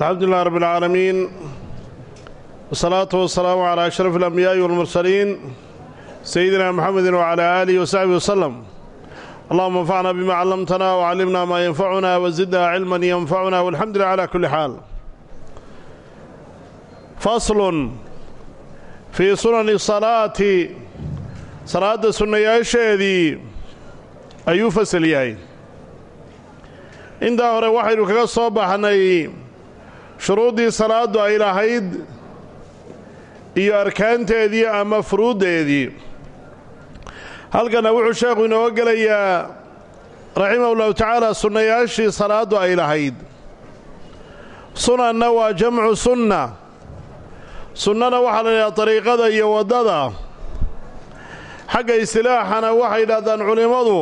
alxamdu lilah rab اlcaalamiin wsalaatu wasalaamu calaa ashraf alambiyaai walmursaliin sayidina muxamedi wcalaa aalihi wasaxbihi waslem allahuma anfacna bima callamtana wcallimna maa yanfacuna wazidna cilman yanfacuna walxamdu lilah cala kulli xaal faslun fii sunani salaati salaadda sunnayaasheedii ayuu fasal yahay intaa hore waxaynu kaga soo baxnay shuruuddii salaaddu ay lahayd iyo arkaanteedii ama furuuddeedii. Halkanna wuxuu sheekhu inooga gelayaa raximahu llahu tacaala sunnayaashii salaaddu ay lahayd. Sunanna waa jamcu sunna. Sunnana waxaa la yidhaha dariiqada iyo waddada. Xagga istilaaxana waxay yidhahdaan culimmadu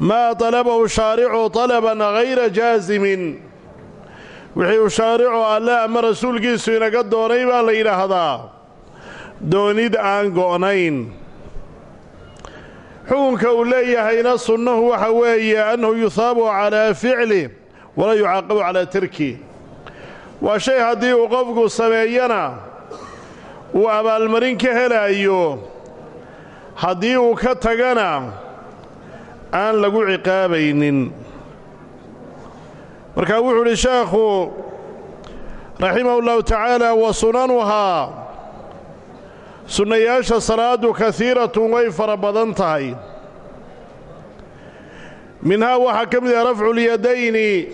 maa talabahu shaaricu talaban hayra jaasimin wixii uu shaaricu alle ama rasuulkiisu inaga doonay baa la yidhaahdaa. Doonid aan go'nayn xukunka uu leeyahayna sunnuhu waxa weeye annahu yuhaabu calaa ficli walaa yucaaqabu calaa tarki waa shay haddii uu qofku sameeyana uu abaalmarin ka helaayo haddii uu ka tagana aan lagu ciqaabaynin markaa wuxuu idhi sheekhu raximahu llahu tacaala wa sunanuhaa sunnayaasha salaaddu kasiiratun way fara badan tahay. Minhaa waxaa ka mid ah rafculyadayni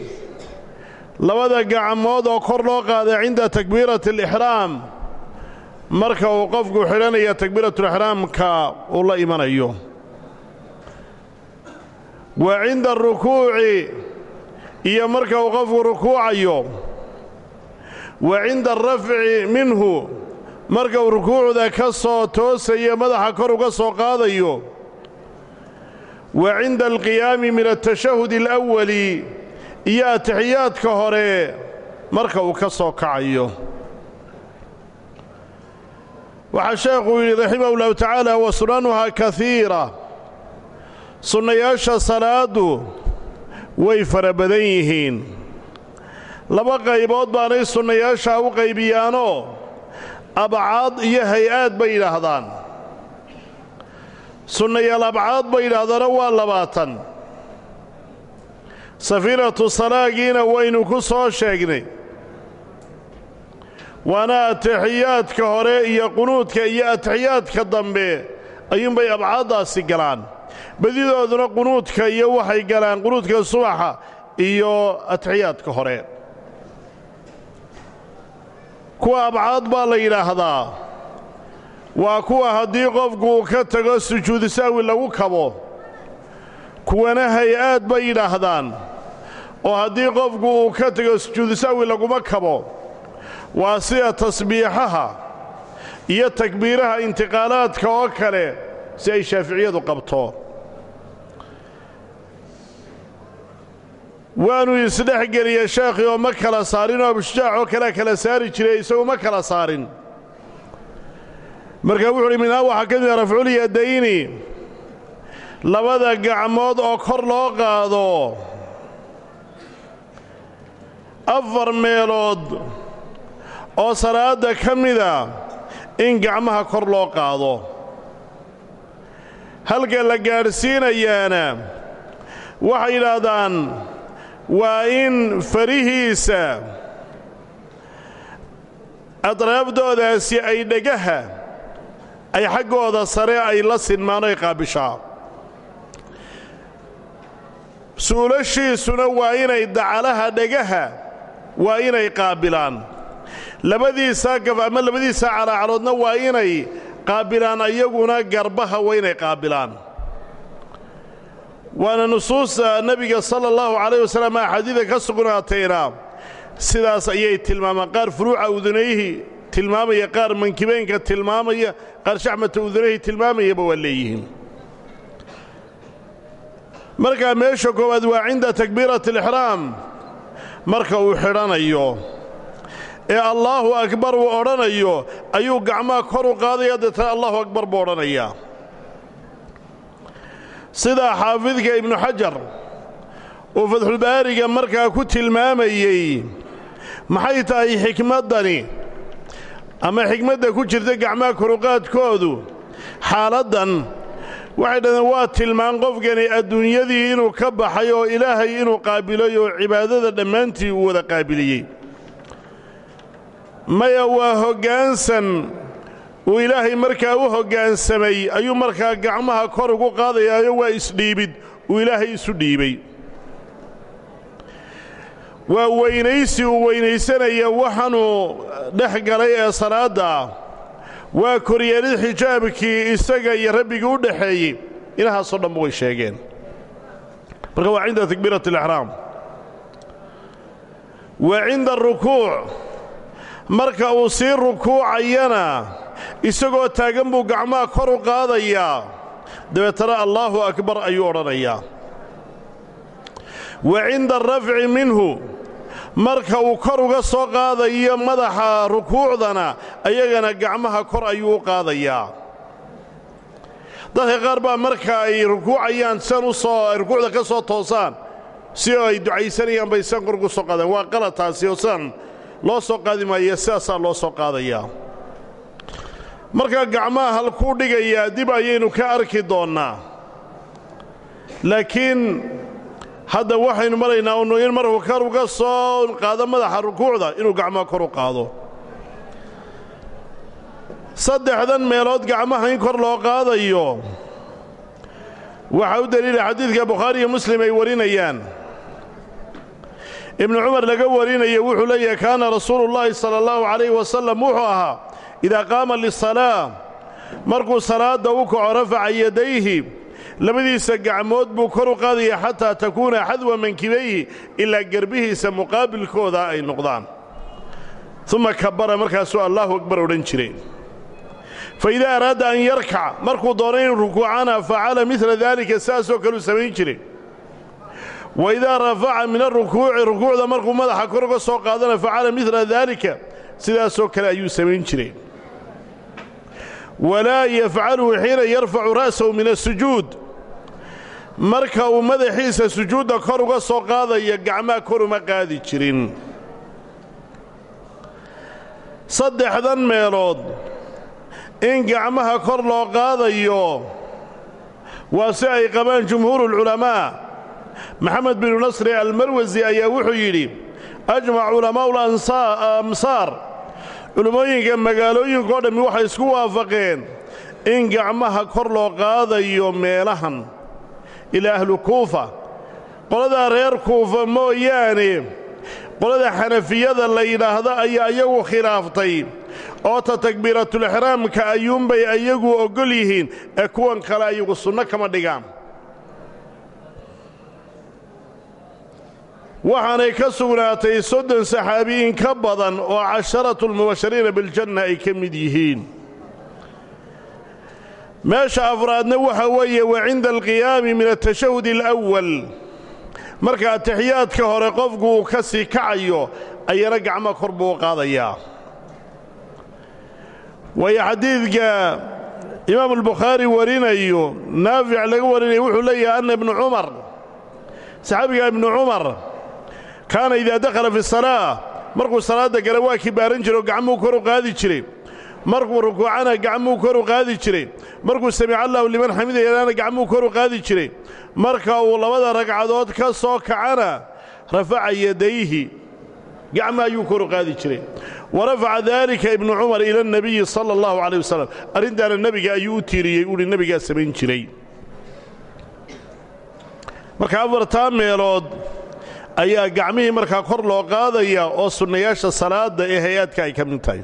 labada gacmood oo kor loo qaada cinda takbiirati alixraam marka uu qofku xidhanaya takbiiratulixraamka uu la imanayo. Wa cinda arukuuci iyo marka uu qofku rukuucayo wa cinda arafci minhu marka uu rukuucda ka soo toosayo madaxa kor uga soo qaadayo wa cinda alqiyaami min altashahudi alawali iyo atixiyaadka hore marka uu ka soo kacayo. Waxaa sheekhuu yidhi raximahu llahu tacaala wa sunanuhaa kasiira sunnayaasha salaaddu way fara badan yihiin. Laba qaybood baanay sunnayaashaa u qaybiyaanoo abcaad iyo hay'aad bay yidhaahdaan. Sunnayaal abcaad bay yidhaahdaana waa labaatan. Safiinatu salaagiina waynu ku soo sheegnay. Waana atixiyaadka hore iyo qunuudka iyo atixiyaadka dambe ayuunbay abcaaddaasi galaan badidooduna qunuudka iyo waxay galaan qunuudka subaxa iyo atixiyaadka hore. Kuwa abcaad baa la yidhaahdaa waa kuwa haddii qofku uu ka tago sujuudu sahwi lagu kabo kuwana hay'aad bay yidhaahdaan. Oo haddii qofku uu ka tago sujuudu sahwi laguma kabo waa sida tasbiixaha iyo takbiiraha intiqaalaadka oo kale si ay shaaficiyadu qabto waannu isdhex geliya sheekhii oo ma kala saarin oo abushujac oo kalea kala saari jiray isagu ma kala saarin. Marka wuxu uhi minhaa waxaa ka mid a rafculyadayni labada gacmood oo kor loo qaado afar meelood oo salaadda ka mida in gacmaha kor loo qaado. Halka la gaadhsiinayaana waxay yidhaahdaan waa in farihiisa adraabdoodaasi ay dhegaha ay xaggooda sare ay la sinmaano ay qaabishaa suulashiisuna waa inay dacalaha dhegaha waa inay qaabilaan. Labadiisaa gaf ama labadiisaa calaacaloodna waa inay qaabilaan ayaguna garbaha waa inay qaabilaan waana nusuusta nebiga sala allahu calayh wasalam axaadiida ka sugnaatayna. Sidaas ayay tilmaamaan. Qaar furuuca udunayhi tilmaamaya qaar mankibeenka tilmaamaya qaar shaxmata udunayhi tilmaamayaba waa leeyihiin. Markaa meesha koowaad waa cinda takbiirati alixraam marka uu xidhanayo ee allaahu akbar uu odhanayo ayuu gacmaha kor u qaadaya deetana allahu akbar buu odhanayaa sidaa xaafidka ibnu xajar uu fatxulbaariga markaa ku tilmaamayey maxay tahay xikmaddani? Ama xikmadda ku jirta gacmaha koruqaadkoodu xaaladdan waxay dhahdeen waa tilmaan qofkani adduunyadii inuu ka baxay oo ilaahay inuu qaabilay oo cibaadada dhammaantii uu wada qaabiliyey. Maya waa hoggaansan uu ilaahay markaa u hoggaansamay ayuu markaa gacmaha kor ugu qaadayaayo waa isdhiibid uu ilaahay isu dhiibay. Waa weynaysi uu weynaysanaya waxaanuu dhex galay ee salaadda. Waa koryeelid xijaabkii isaga iyo rabbigii u dhaxeeyey. Inahaasoo dhanba way sheegeen. Marka waa cinda takbiirat alixraam wa cinda arukuuc marka uu sii rukuucayana isagoo taagan buu gacmaha kor u qaadayaa dabeetana allaahu akbar ayuu odhanayaa wa cinda arafci minhu marka uu kor uga soo qaadayo madaxa rukuucdana ayagana gacmaha kor ayuu u qaadayaa dadka qaar baa marka ay rukuucayaan san u soo rukuucda ka soo toosaan si ay ducaysanayaan bay san kor ugu soo qaadaan. Waa qalad taasi oo san loo soo qaadi maaya sidaasaa loo soo qaadayaa markaa gacmaha halkuu dhigayaa dib ayaynu ka arki doonnaa. Laakiin hadda waxaynu maraynaa unu in markuu kor uga soo qaado madaxa rukuucda inuu gacmaha kor u qaado. Saddexdan meelood gacmaha in kor loo qaadayo waxaa u deliila xadiidka bukhaari iyo muslim ay warinayaan. Ibnu cumar laga warinayo wuxuu leeyahay kaana rasuulu llaahi sala allahu calayh wasalam wuxuu ahaa idaa qaama lisalaa markuu salaadda u kaco rafaca yadayhi labadiisa gacmood buu kor u qaadaya xataa takuuna xadwa mankibayhi ilaa gerbihiisa muqaabilkooda ay noqdaan uma kabara markaasuu allaahu akbar odhan jiray fa idaa araada an yarkac markuu doono inuu rukuucana facala midla daalika saasoo kaleu samayn jiray wa idaa rafaca min arukuuci rukuucda markuu madaxa kor uga soo qaadana facala midla daalika sidaasoo kale ayuu samayn jiray walaa yafcaluhu xiina yarfacu ra'sahu min asujuud marka uu madaxiisa sujuudda kor uga soo qaadaya gacmaha kor uma qaadi jirin. Saddexdan meelood in gacmaha kor loo qaadayo waa si ay qabaan jumhuurulculamaa maxamed binu nasri almarwasi ayaa wuxuu yidhi ajmac culamaa'u amsaar culummooyinka magaalooyinka o dhammi waxay isku waafaqeen in gacmaha kor loo qaadayo meelahan. Ilaa ahlu kuufa. Qoladaa reer kuufa mooyaane. Qolada xanafiyada la yidhaahdo ayaa iyagu khilaaftay. Oo ta takbiiratulixraamka ayuunbay ayagu oggol yihiin ee kuwan kale ayagu sunno kama dhigaan waxaanay ka sugnaatay soddon saxaabiyiin ka badan oo casharatulmubashariina biljanna ay ka mid yihiin. Meesha afraadna waxa weeye wa cinda alqiyaami min atashahud alawal marka atixiyaadka hore qofku uu ka sii kacayo ayana gacmo kor buu u qaadayaa. Waayo xadiidka imaamu albukhaari warinayo naafic laga warinayo wuxuu leeyahay anna ibnu cumar saxaabiga ibnu cumar kaana idaa dakhala fi salaa markuu salaadda gale waa kibaaran jire oo gacmuhu kor u qaadi jiray. Markuu rukuucana gacmuhu kor u qaadi jiray. Markuu samica allahu liman xamidayana gacmuhu kor u qaadi jiray. Marka uu labada ragcadood ka soo kacana rafaca yadayhi gacma ayuu kor u qaadi jiray. Wa rafaca daalika ibnu cumar ila اnabiyi sala allahu calayh wasalam arrintaana nebiga ayuu u tiiriyey uhi nebigaa samayn jiray. Marka afartaa meelood ayaa gacmihii markaa kor loo qaadaya oo sunnayaasha salaadda ee hay'aadka ay ka mid tahay.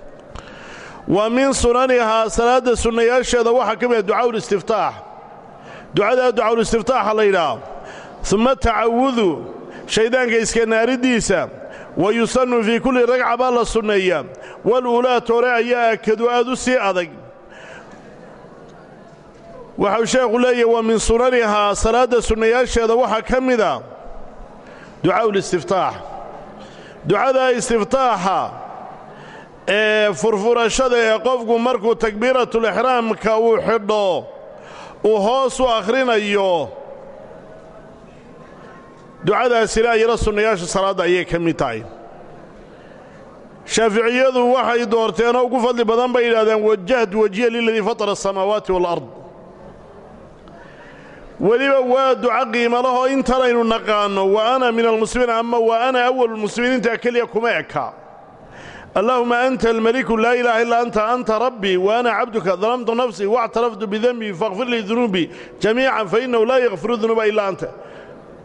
Wa min sunanihaa salaadda sunnayaasheeda waxaa ka mida ducaaul-istiftaax ducadaa ducaaul-istiftaaxa la yidhaah uma tacawudu shayddaanka iska naariddiisa wa yusannu fii kulli ragca baa la sunneeyaa waluulaat hore ayaa akadu aad u sii adag. Waxau sheekhu leeyahy wa min sunanihaa salaadda sunnayaasheeda waxaa ka mida ducaaul-istiftaax ducadaa istiftaaxa ee furfurashada ee qofku markuu takbiiratulixraamka uu xidho uu hoos u akhrinayo ducadaasina ayana sunnayaasha salaadda ayay ka mid tahay. Shaaficiyadu waxay doorteenoo ugu fadli badan bay yidhahdeen wajahtu wajiya liladii fatara asamaawaati waalard weliba waa duco qiimalahoo intanaynu naqaanno wa ana min almuslimiin ama wa ana awalulmuslimiiniintaa keliya kuma eka. Allaahuma anta almeliku laa ilaaha illaa anta anta rabbii wa ana cabduka dalamtu nafsii waاctaraftu bidembii faاkfir lii dunuubii jamiican fainahu laa yakfiru dunuuba ilaa anta.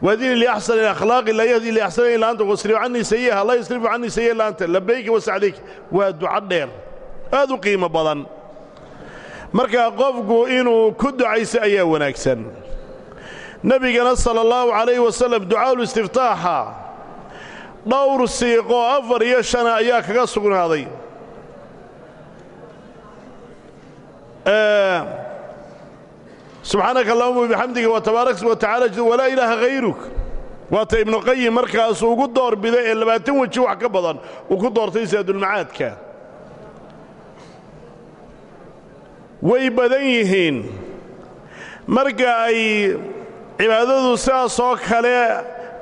Wahdini liaxsani akhlaaqi laa yahdi liaxsani illa anta wasrif canii sayiha laa yasrifu canii sayiha illa anta. Labayka wasacdayk waa duco dheer. Aad u qiimo badan. Markaa qofku inuu ku ducayso ayaa wanaagsan nebigana sala allahu calayhi wasalam ducaalulistiftaaxa dhowr siiqoo afar iyo shana ayaa kaga sugnaaday. Subxaanaka allahuma bixamdiga wa tabaarak wa tacala walaa ilaaha hayruk waata ibnuqayim markaasuu ugu door biday ee labaatan weji wax ka badan uu ku doortay saadulmacaadka way badan yihiin. Marka ay cibaadadu sidaasoo kale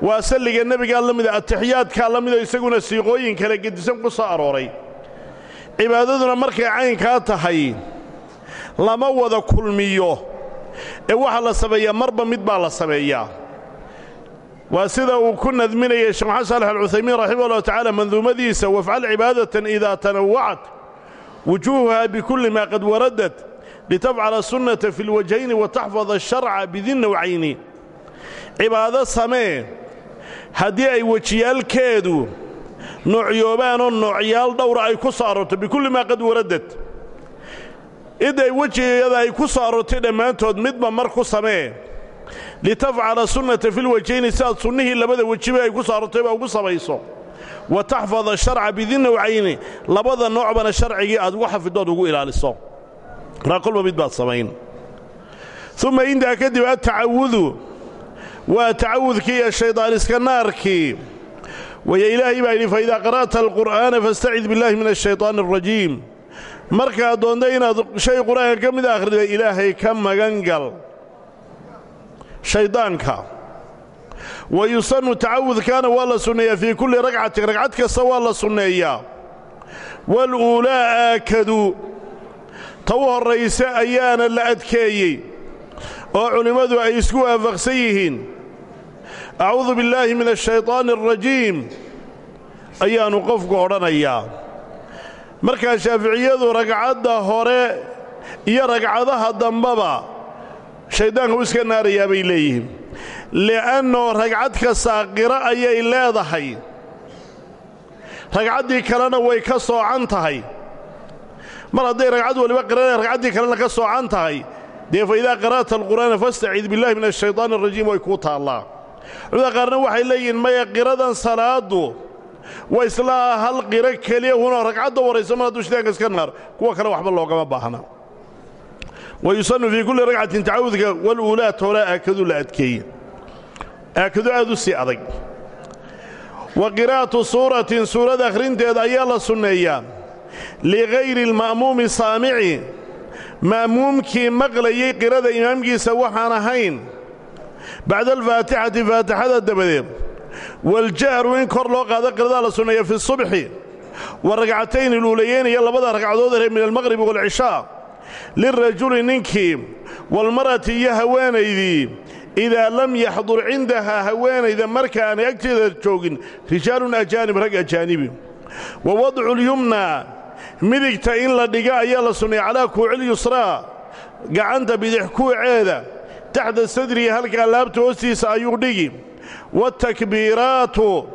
waa salliga nebigaa la mida atixiyaadkaa la mida isaguna siiqooyin kale gedisan ku soo arooray. Cibaadaduna markay caynkaa tahay lama wada kulmiyo. Ee waxaa la sameeyaa marba mid baa la sameeyaa waa sida uu ku nadminayay sheekh maxamed saalex alcuthaymiin raximah ullahu tacaala manduumadiisa wafcal cibaadatan idaa tanawacat wujuuhuha bikulli maa qad waradat litafcala sunnata fi lwajhayni wa taxfad asharca bidin nawcayni cibaado samee haddii ay wejiyaalkeedu noocyoobaanoo noocyaal dhowra ay ku soo aroorto bikulli maa qad waradad iday wejigada ay ku soo aroortay dhammaantood midba mar ku samee litafcala sunnata filwajhayni sidaad sunnihii labada wejiba ay ku soo aroortayba ugu samayso wa taxfada sharca bidin nawcayni labada noocbana sharcigii aad ugu xafidood ugu ilaaliso raa kolba baad samayn. Uma intaa kadib attacawudu waa tacawudkii iyo shayddaaniska naarkii waya ilaahay baa yidhi faidaa qara'ta alqur'aana fastacid billahi min ashayطaani alrajiim markaad doonta inaad shay qur'aanka ka mid akhrida ilaahay ka magan gal shayddaanka wa yusannu tacawudkaana waa la sunneeyaa fii kulli ragcatin ragcad kasta waa la sunneeyaa. Waluulaa aakadu ta u horraysa ayaana la adkeeyey oo culimmadu ay isku waafaqsan yihiin. Acuudu billaahi min ashayطaani alrajiim ayaannu qofku odhanayaa. Markaa shaaficiyadu ragcadda hore iyo ragcadaha dambaba shayddaanka u iska naarayaa bay leeyihiin. Li'annoo ragcad kastaa qiro ayay leedahay. Ragcaddii kalena way ka soocan tahay mar hadday ragcad waliba qirana ragcaddii kalena ka soocan tahay dee fa idaa qara'ta alqur'aana fastacid billahi min ashayطaani alrajiim way kuu taallaa. Culimada qaarna waxay leeyihiin maya qiradan salaaddu waa islaa hal qiro keliya hunoo ragcadda warayso mar hadduu shitaanka iska naar kuwa kale waxba loogama baahna. Wa yusannu fii kulli ragcatin tacawudka waluulaa toolaa aakadu la adkeeye aakadu aad u sii adag. Wa qiraa'atu suuratin suurad akhrinteed ayaa la sunneeyaa ligayri alma'muumi saamici ma'muumkii maqlayey qirada imaamkiisa waxaan ahayn bacda alfaatixati faatixada dabadeed waljahru in kor loo qaado qiradaa la sunneeya fi subxi wa ragcatayni luulayeyn iyo labada ragcadood hore min almaqribi waalcishaa lirajuli ninkii walmar'ati iyo haweenaydii idaa lam yaxdur cindahaa haweenayda markaanay agteeda joogin rijaalun ajaanib rag ajaanibi wa wadcu lyumna midigta in la dhiga ayaa la sunneeya calaa kuucil yusraa gacanta bidix kuuceeda taxta sadrihi halkaa laabta hoostiisa ayuu dhigi. Watakbiiraatu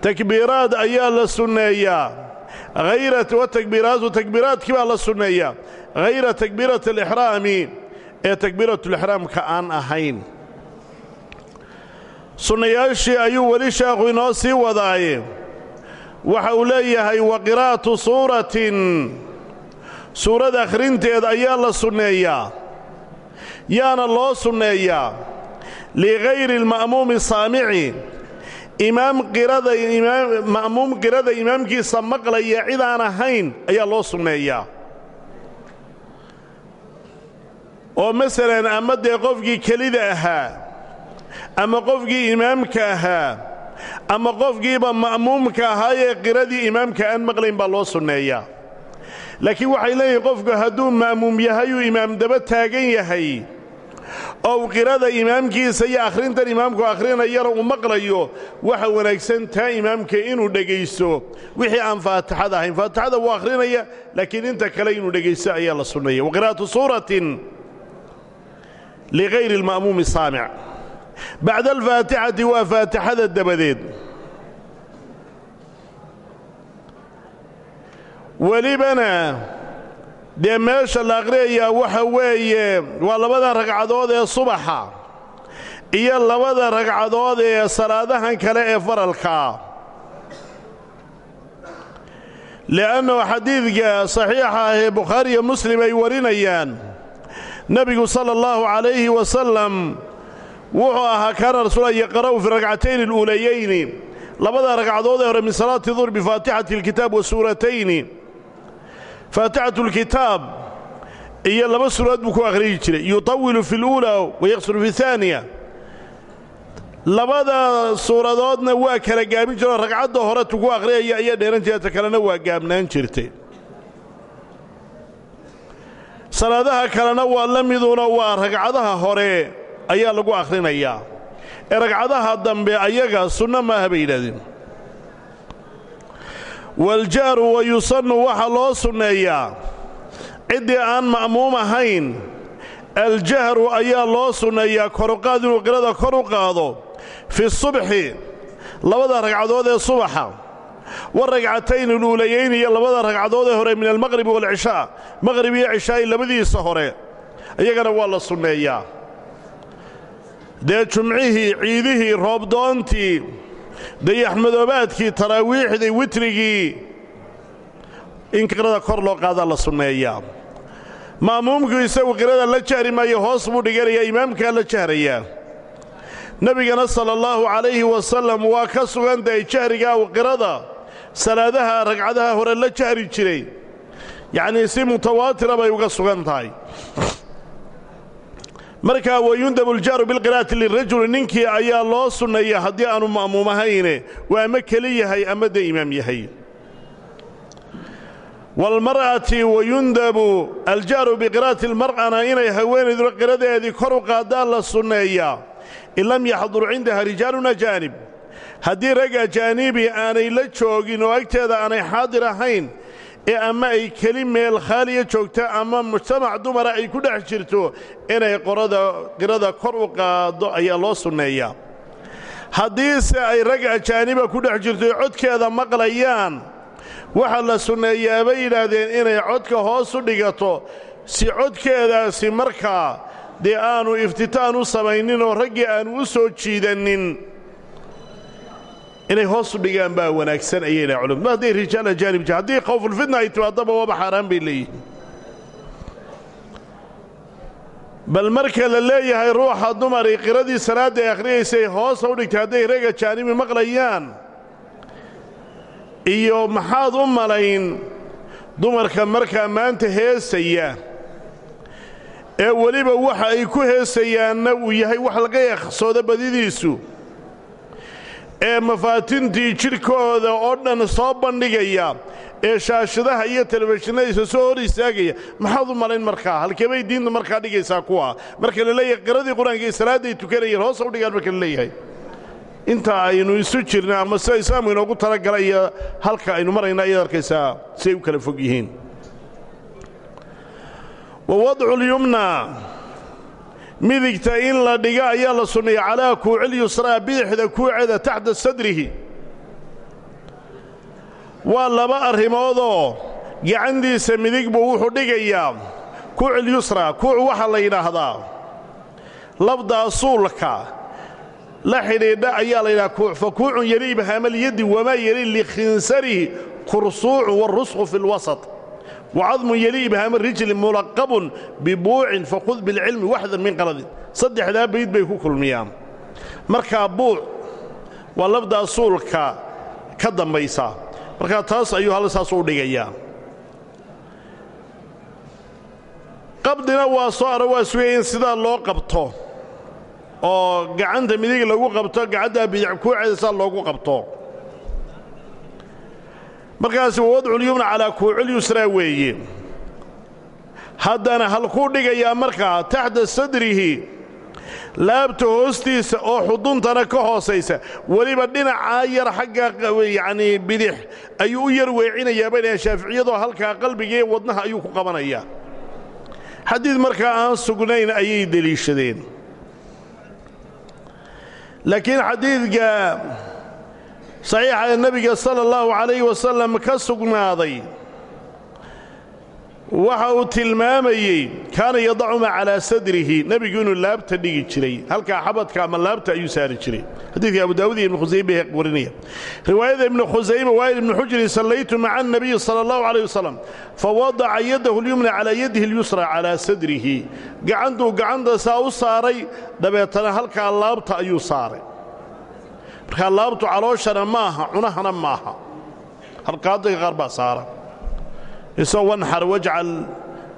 takbiiraad ayaa la sunneeyaa watakbiiraatu takbiiraadkii baa la sunneeyaa hayra takbiirati alixraami ee takbiiratulixraamka aan ahayn. Sunnayaashii ayuu weli sheekhu inoo sii wadaaye waxa uu leeyahay wa qiraa'atu suuratin. Suurad akhrinteed ayaa la sunneeyaa yaana loo sunneeyaa ligayri alma'muumi saamici imaam qirada ma'muum qirada imaamkiisa maqlaya cid aan ahayn ayaa loo sunneeyaa oo masalan ama dee qofkii kelida ahaa ama qofkii imaamka ahaa ama qofkiiba ma'muumka ahaa ee qiradii imaamka aan maqlayn baa loo sunneeyaa. Laakiin waxay leeyihiin qofku hadduu ma'muum yahay uu imaam daba taagan yahay oo qirada imaamkiisa iyo akhrintan imaamku akhrinayana uu maqlayo waxa wanaagsan taa imaamka inuu dhegaysto. Wixii aan faatixada ahayn. Faatixada wuu akhrinaya laakiin inta kale inuu dhegaysto ayaa la sunnaya wa qiraa'atu suuratin ligayri alma'muumi saamic bacda alfaatixati waa faatixada dabadeed welibana dee meesha la aqriyayaa waxa weeye waa labada ragcadood ee subaxa iyo labada ragcadood ee salaadahan kale ee faralkaa li'annahu xadiidka saxiixa ah ee bukhaari iyo muslim ay warinayaan nebigu sala allahu calayhi wasalam wuxuu ahaa kaana rasuula yaqra'u fi rakcatayni aluulayayni labada ragcadood hore min salaati duhr bifaatixati alkitaab wa suuratayni. Faatixatu lkitaab iyo laba suuradood buu ku akhriyi jiray. Yutawilu fi اluulaa wayaqsuru fi haaniya labada suuradoodna waa kala gaabin jiroo ragcadda hore tu ku akhriyaya ayaa dheeran jira ta kalena waa gaabnaan jirtay. Salaadaha kalena waa la waa ragcadaha hore ayaa lagu akhrinayaa ee ragcadaha dambe ayaga sunno maaha bay yidhahdeen. Waljahru wa yusannu waxaa loo sunneeyaa ciddii aan ma'muum ahayn aljahru ayaa loo sunneeyaa koruqaad inuu qirada kor u qaado. Fi subxi labada ragcadood ee subaxa. Waragcatayn aluulayayni iyo labada ragcadood ee hore min almaqribi waalcishaa maqrib iyo cishaa'i labadiisa hore. Iyagana waa la sunneeyaa dee jumcihii ciidihii roobdoontii dayaxmadoobaadkii taraawiixdii witrigii in qirada kor loo qaadaa la sunneeyaa. Ma'muumku isagu qirada la jahri maayo hoos buu dhiganayaa imaamkaa la jahrayaa nebigana sala allahu calayhi wasalam waa ka sugantahay jahrigaa uu qirada salaadaha ragcadaha hore la jahri jiray. Yacnii si mutawaatira bay uga sugan tahay markaa wayundabu ljahru bilqira'ati lirajuli ninkii ayaa loo sunneeya haddii aanu ma'muum ahayne waa ama keli yahay ama dee imaam yahay. Waalmar'ati wayundabu aljahru biqira'ati almar'ana inay haweenayduna qiradeedii kor u qaadaan la sunneeyaa in lam yaxdur cindaha rijaalun ajaanib haddii rag ajaanibi aanay la joogin oo agteeda aanay xaadir ahayn ee ama ay keli meel khaaliya joogta ama mujtamac dumara ay ku dhex jirto inay qorada qirada kor u qaaddo ayaa loo sunneeyaa. Haddiise ay rag ajaaniba ku dhex jirto ee codkeeda maqlayaan waxaa la sunneeyaa bay yidhaahdeen inay codka hoos u dhigato. Si codkeedaasi markaa dee aanu iftitaan u samaynin oo raggii aanu u soo jiidannin inay hoos u dhigaan baa wanaagsan ayay dhaha culimadu. Ma hadday rijaal jir haddii khawfulfitna ay timaadaba waaba xaaraan bay leeyihiin bal marka la leeyahay ruuxa dumari qiradii salaadda ay akhriyaysay hoosa u dhigtay hadday rag ajaanibi maqlayaan iyo maxaad u malayn dumarka markaa maanta heesaya ee weliba waxa ay ku heesayaanna uu yahay wax laga yaqsoodo badidiisu ee mafaatintii jidhkooda oo dhan soo bandhigaya ee shaashadaha iyo telefishinadiisa soo hor istaagaya maxaad u malayn markaa? Halkeebay diinta markaa dhigaysaa kuwa? Marka la leeyahay qiradii qur'aanka iyo salaadday tukanayeen hoosa u dhigaan marka la leeyahay. Inta aynu isu jirna ama sida islaamku inoogu talagalaya halka aynu marayna ayaad arkaysaa siay u kala fog yihiin. Wa wadculyumna midigta in la dhiga ayaa la sunneeya calaa kuucil yusraa bidixda kuuceeda taxta sadrihi. Waa laba arrimoodoo gacantiisa midig buu wuxuu dhigayaa. Kuucil yusraa kuuc waxaa la yidhaahdaa. Labdaa suulka la xidhiidha ayaa la yidhaha kuuc fa kuucun yeli ibhaamalyaddi wamaa yeli likhinsarihi kursuucun waalrusqu fi lwasat wacadmun yeli ibhaama rijli mulaqabun bibuucin fakhud bilcilmi waxdan min qaladin saddexdaa bayd bay ku kulmiyaan markaa buuc waa labdaa suulka ka dambaysa markaa taas ayuu hal saas u dhigayaa qabdina waa soo ara waa sugaya in sidaa loo qabto oo gacanta midig lagu qabto gacaddaa bidic kuuceeda saa loogu qabto markaasi waa wadculyumna calaa kuuculyusraa weeye. Haddana halkuu dhigayaa markaa taxta sadrihi laabta hoostiisa oo xuduntana ka hoosaysa. Weliba dhinacaa yar xagga yacnii bidix ayuu u yar weecinayaa bay dhahaan shaaficiyadoo halkaa qalbigaee wadnaha ayuu ku qabanayaa xadiid markaa aan sugnayn ayay deliishadeen. Laakiin xadiidka saxiixa ee nebiga sala allahu calayhi wasallam ka sugnaaday. Waxa uu tilmaamayey kaana yadacumaa calaa sadrihi. Nebigu inuu laabta dhigi jiray. Halkaa xabadka ama laabta ayuu saari jiray. Xadiidka abu daawud iyo ibnu khusayme warinaya riwaayada ibnu khusayme waayil ibnu xujrin sallaytu maca annabiyi sala allahu calayh wasalam fawadaca yadahu lyumna calaa yadihi اlyusra calaa sadrihi. Gacantuu gacanta saa u saaray dabeetana halkaa laabta ayuu saaray markaa laabtu calooshana maaha cunahana maaha. Halqaadayga qaar baa saara. Isoo wanxar wajcal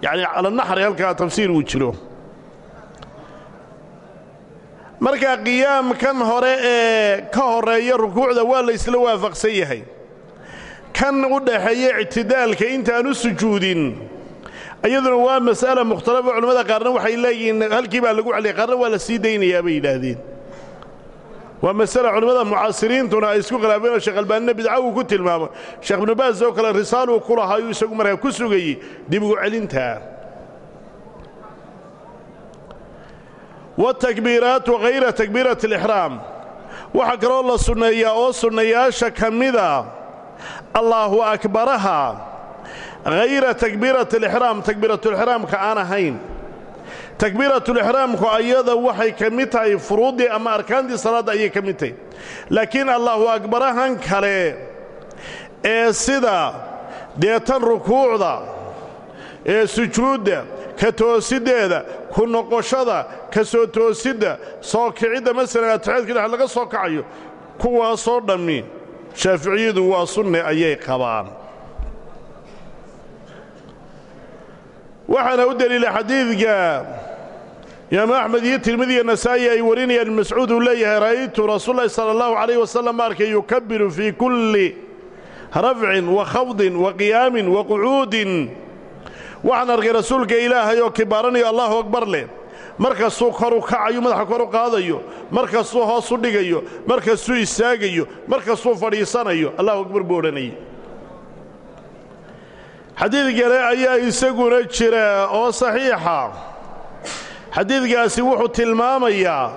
yani cala naxri halkaa tafsiir uu jiro. Marka qiyaamkan hore ee ka horreeya rukuucda waa la ysla waafaqsan yahay. Kan u dhaxeeya ictidaalka intaan u sujuudin iyaduna waa mas'ala mukhtalafa culimmada qaarna waxay leeyihiin halkii baa lagu celiyay qaarna waa la sii daynayaa bay yidhaahdeen waa masale culimmada mucaasiriintuna ay isku khilaafeen oo sheekh albaanina bidca uu ku tilmaamo. Sheekh ibnu baas oo kale risaaluu ku lahaayuu isagu markaa ku sugayey dib ugu celintaa watakbiiraatu hayra takbiirati alixraam waxaa kaloo la sunneeyaa oo sunnayaasha ka mida allaahu akbaraha hayra takbiirati alixraam takbiiratulixraamka aan ahayn takbiiratulixraamku ayada waxay ka mid tahay furuuddii ama arkaantii salaadda ayay ka mid tahay. Laakiin allaahu akbarahan kale ee sida deetan rukuucda ee sujuudda ka toosiddeeda ku noqoshada ka soo toosidda soo kicidda masalan atixaadka dhex laga soo kacayo kuwaasoo dhammi shaaficiyadu waa sunne ayay qabaan. Waxaana u deliila xadiidka imaamu axmed iyo tirmidi iyo nasaa'i ay warinayaan ibn mascuud uu leeyahay ra'aytu rasuul lahi sala allahu calayh wasalam marka yukabiru fii kulli rafcin wa khafdin wa qiyaamin wa qucuudin waxaan arkay rasuulka ilaahay oo kibaaranayo allahu akbar leh. Markastuu kor u kacayo madaxa kor u qaadayo markastuu hoos u dhigayo markastuu istaagayo markastuu fadhiisanayo allahu akbar buu odhanayay. Xadiid kale ayaa isaguna jira oo saxiixa xadiidkaasi wuxuu tilmaamayaa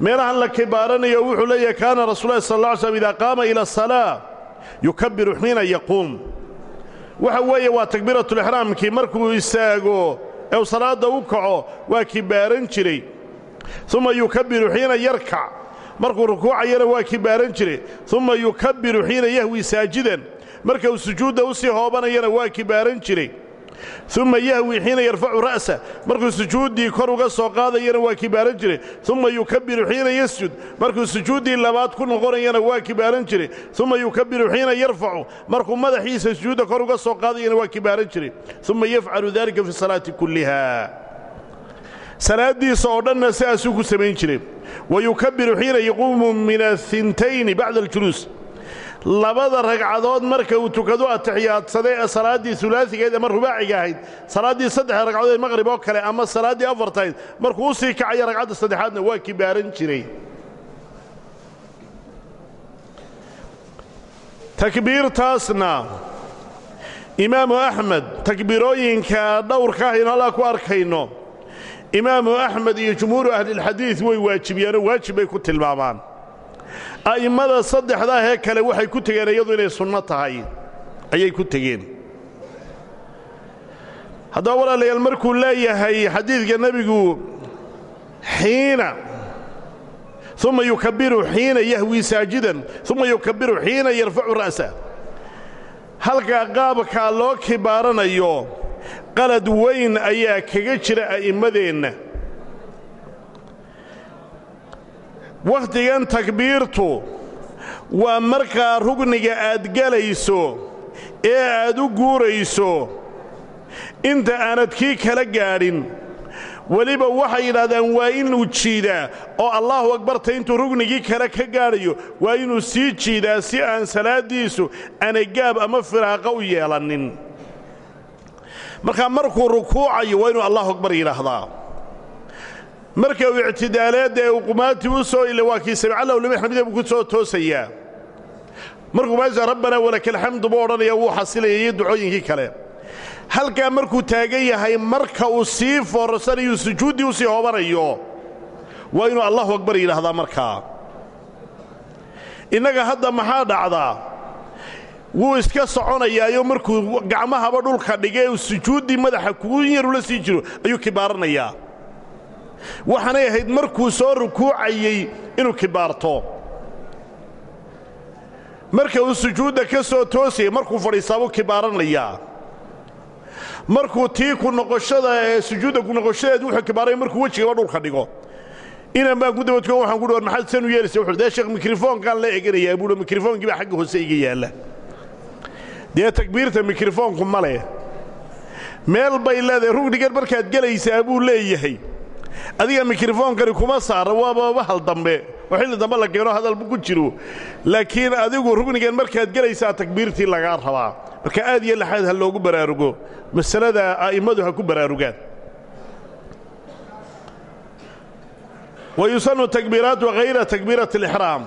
meelahan la kibaaranayo wuxuu leeyahay kaana rasuulahi sal alla ly slm idaa qaama ila asalaa yukabiru xiina yaquum. Waxa weeye waa takbiiratulixraamkii markuu istaago ee uu salaadda u kaco waa kibaaran jiray. Uma yukabiru xiina yarkac markuu rukuucayana waa kibaaran jiray. Uma yukabiru xiina yahwi saajidan. Marka uu sujuudda u sii hoobanayana waa kibaaran jiray uma yahwi xiina yarfacu ra'sa. Markuu sujuuddii kor uga soo qaadayana waa kibaaran jiray. Uma yukabiru xiina yasjud. Markuu sujuuddii labaad ku noqonayana waa kibaaran jiray. Uma yukabiru xiina yarfacu markuu madaxiisa sujuudda kor uga soo qaadayana waa kibaaran jiray. Uma yafcalu dalika fi salaati kulliha. Salaaddiisa oo dhanna sidaasuu ku samayn jiray. Wa yukabiru xiina yaquumu min ahintayni bacda aljuluus labada ragcadood marka uu tukado atixiyaadsaday ee salaaddii ulaaigeed ama rubaaciga ahayd salaaddii saddex ragcadood ee maqrib oo kale ama salaaddii afartahayd markuu u sii kacaya ragcadda saddexaadna waa kibaaran jiray. Takbiirtaasna imaamu axmed takbiirooyinka dhowrka ah in halaa ku arkayno imaamu axmed iyo jumhuuru ahlilxadiid way waajibiyeenoo waajib bay ku tilmaamaan a'immada saddexdaah ee kale waxay ku tegeen iyadu inay sunno tahay. Ayay ku tegeen. Haddaba walaalayaal markuu leeyahay xadiidka nebigu xiina uma yukabiru xiina yahwi saajidan uma yukabiru xiina yarfacu ra'sa. Halkaa qaabkaa loo kibaaranayo qalad weyn ayaa kaga jira a'immadeenna wakhtigan takbiirtu waa markaa rugniga aad gelayso ee aad u guurayso. Inta aanad kii kala gaadhin weliba waxay yidhahdaan waa inuu jiidaa oo allaahu akbarta intuu rugnigii kale ka gaadhayo waa inuu sii jiidaa si aan salaaddiisu anagaab ama firaaqa u yeelannin markaa markuu rukuucayo waa inuu allahu akbar yidhaahdaa marka uu ictidaaleedda ee uu qumaatii u soo ila waa kii samicallahu liman xamida ku soo toosayaa. Markuu maasa rabbanaa walakalxamdu buu odhanaya wuu xasilaya iyo ducooyinkii kale. Halkaa markuu taagan yahay marka uu sii foorasanayu sujuuddii u sii hoobanayo waa inuu allahu akbar yidhaahdaa markaa. Innaga hadda maxaa dhacdaa wuu iska soconayaayo markuu gacmahaba dhulka dhigay uu sujuuddii madaxa kugu yarula sii jiro ayuu kibaaranayaa waxaanay ahayd markuu soo rukuucayey inuu kibaarto. Marka uu sujuudda ka soo toosayay markuu fadhiistaabuu kibaaranayaa. Markuu tii ku noqoshada sujuudda ku noqoshadeed wuxuu kibaaray markuu wejigaba dhulka dhigo. Inan baan ku waxaan ku dhi war maxaad san u yeelaysa wuxuu dee sheekh mikrofoonkaan la eganayaa buuhi mikrofonkii baa xagga hoose iga yaalla. Dee takbiirta mikrofoonku ma leh. Meel bay leedahay rugnigan markaad gelaysaa buu leeyahay adiga mikrofoonkani kuma saara waaba bahal dambe. Oo xilli dambe la keeno hadalbu ku jiro. Laakiin adigu rugnigan markaad gelaysaa takbiirtii lagaa rabaa. Marka aad iyo laxaad ha loogu baraarugo. Masalada a'immadu ha ku baraarugaan. Wa yusannu takbiiraatu hayra takbiirati alixraam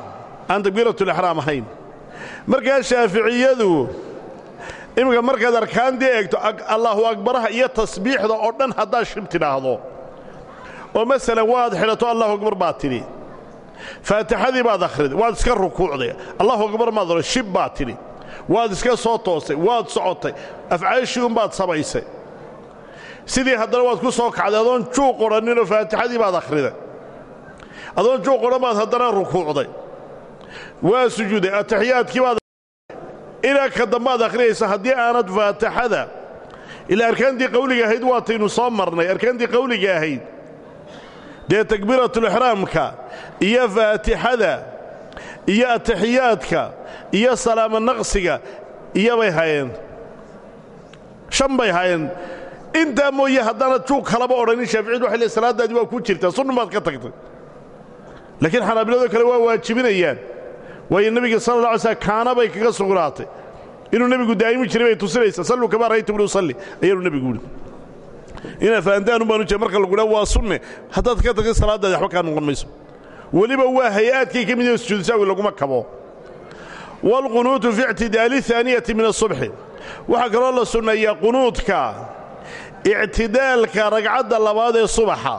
aan takbiiratu lixraam ahayn. Markaa shaaficiyadu iminka markaad arkaandii eegto allaahu akbaraha iyo tasbiixda oo dhan haddaad shib tidhaahdo oo masalan waad xidhato allahu akbar baad tidhi. Faatixadii baad akhriday waad iska rukuucday allahu akbar maad odhan shib baad tidhi. Waad iska soo toostay waad socotay afcaashii unbaad samaysay. Sidii haddana waad ku soo kacday adoon juuq odhanninoo faatixadii baad akhriday. Adoon juuq odhan baad haddana rukuucday. Waa sujuuday ataxiyaadkii baad ilaa ka akhriyaysa haddii aanad faatixada. Ilaa arkaantii qawliga ahayd waataynu soo marnay. Arkaantii qawliga ahayd dee takbiiratulixraamka iyo faatixada iyo ataxiyaadka iyo salaamo naqsiga iyobay hayeen. Shan bay hayeen. Intaa mooye haddaanad juug kalaba odhanin shaaficiyadu waxay leey salaaddaadii waa ku jirtaa sunnun baad ka tagtay. Laakiin xanaabiladoo kale waa waajibinayaan. Waayo nebiga sala alla alay slam kaana bay kaga sugnaatay inuu nebigu daa'imi jiray bay tusinaysaa salluu kamaa ra'aytumuni usalli ayaanu nebigu yidhi inaad fahantaan ubaan u jeed marka lagudha waa sunne haddaad ka tagtay salaaddaadi waxba kaa noqon mayso. Weliba waa hay'aadkay ka mid yahe sujuudisaawi laguma kabo. Waalqunuutu fi ictidaali haaniyati min asubxi waxaa kaloo la sunneeyaa qunuudka ictidaalka ragcadda labaad ee subaxa.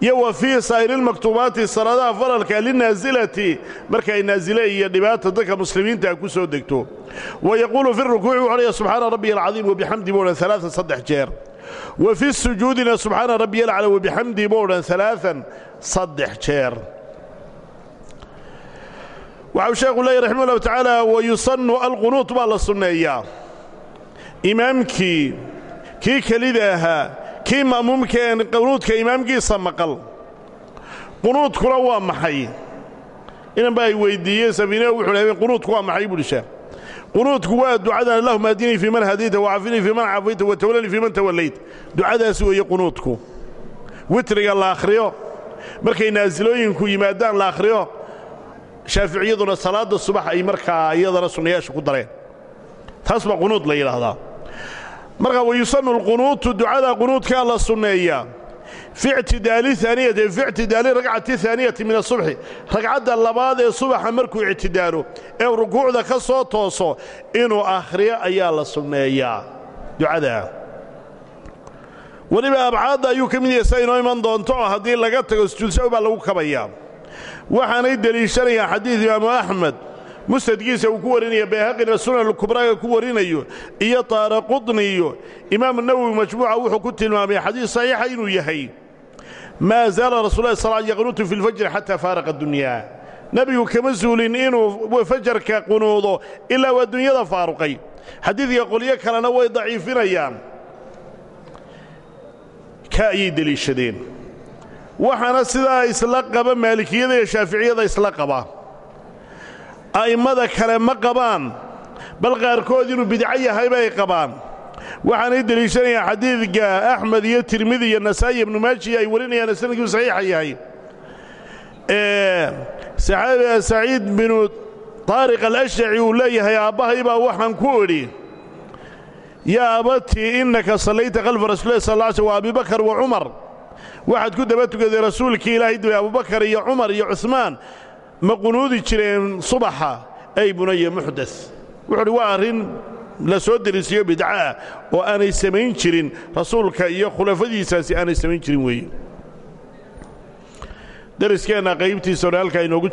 Iyo wa fii saa'iriilmaktuubaati salaadaha faralka linaasilati marka ay naasile iyo dhibaata dadka muslimiinta ku soo degto. Wa yaquulu fi rukuuci wuxu odhaya subxaana rabbiya alcadiim wabixamdi buu odhan alaaan saddex jeer wa fi sujuudina subxaana rabbiya alcala wabixamdi buu odhan alaaan saddex jeer. Waxau sheekhu leeyahy raximah ullahu tacaala wa yusannu alqunuut baa la sunneeyaa imaamkii kii kelida ahaa kii ma'muumka een qunuudka imaamkiisa maqal. Qunuudkuna waa maxay? Inan ba ay weyddiiyeen safiine wuxuu dhahay qunuudku waa maxay buuhi sheekh qunuudku waa ducadan allahuma adinii fii man hadayta wacaafinii fii man cafayta watawallanii fii man tawallayt ducadaas weeye qunuudku. Witriga la akhriyo markay naasilooyinku yimaadaan la akhriyo shaaficiyaduna salaadda subax ay markaa iyadana sunnayaasha ku dareen. Taas baa qunuud la yidhaahdaa. Markaa wayusannu alqunuutu ducada qunuudkaa la sunneeyaa fi ictidaali aaniyati fi ictidaali ragcati haaniyati min asubxi ragcadda labaad ee subaxa markuu ictidaalo ee rukuucda ka soo tooso inuu akhriyo ayaa la sunneeyaa ducadaa weliba abcaadda ayuu ka mid yahay sa inoo iman doonto oo haddii laga tago sujuudsawi baa lagu kabayaa. Waxaanay deliishanayaan xadiid imaamu axmed musnadkiisa uu ku warinaya bayhaqina sunan kubraaga ku warinayo iyo taara qudniyo imaamu nawowi majmuuca wuxuu ku tilmaamay xadiis saxiixa inuu yahay maa zaala rasul lah sal yaqnutu fi lfajri xataa faaraqa adunyaa nebigu kama suulin inuu fajarka qunuudo ilaa waa dunyada faaruqay xadiidka qolyo kalena way daciifinayaan ka ayay deliishadeen waxaana sidaa isla qaba maalikiyada iyo shaaficiyada isla qaba a'immada kale ma qabaan bal qaarkood inuu bidco yahay bay qabaan waxaanay deliishanayaan xadiidka axmed iyo tirmidi iyo nasaa'i ibnu maaji ay warinayaan sanadkiiu saxiixa yahay. Saxaabiga saciid binu taariq alashjaci uu leeyahay aabbahay baa waxaan ku idhi yaa abatii innaka sallayta khalfa rasuulilah sal lla sl wa abibakar wa cumar. Waxaad ku daba tukaday rasuulkii ilaahay dibay abubakar iyo cumar iyo cusmaan ma qunuudi jireen subaxa ay bunaya muxdas. Wuxuu udhi waa arrin la soo derisiyo bidca ah oo aanay samayn jirin rasuulka iyo khulafadiisaasi aanay samayn jirin weeye dariskeenna qaybtiisa inoogu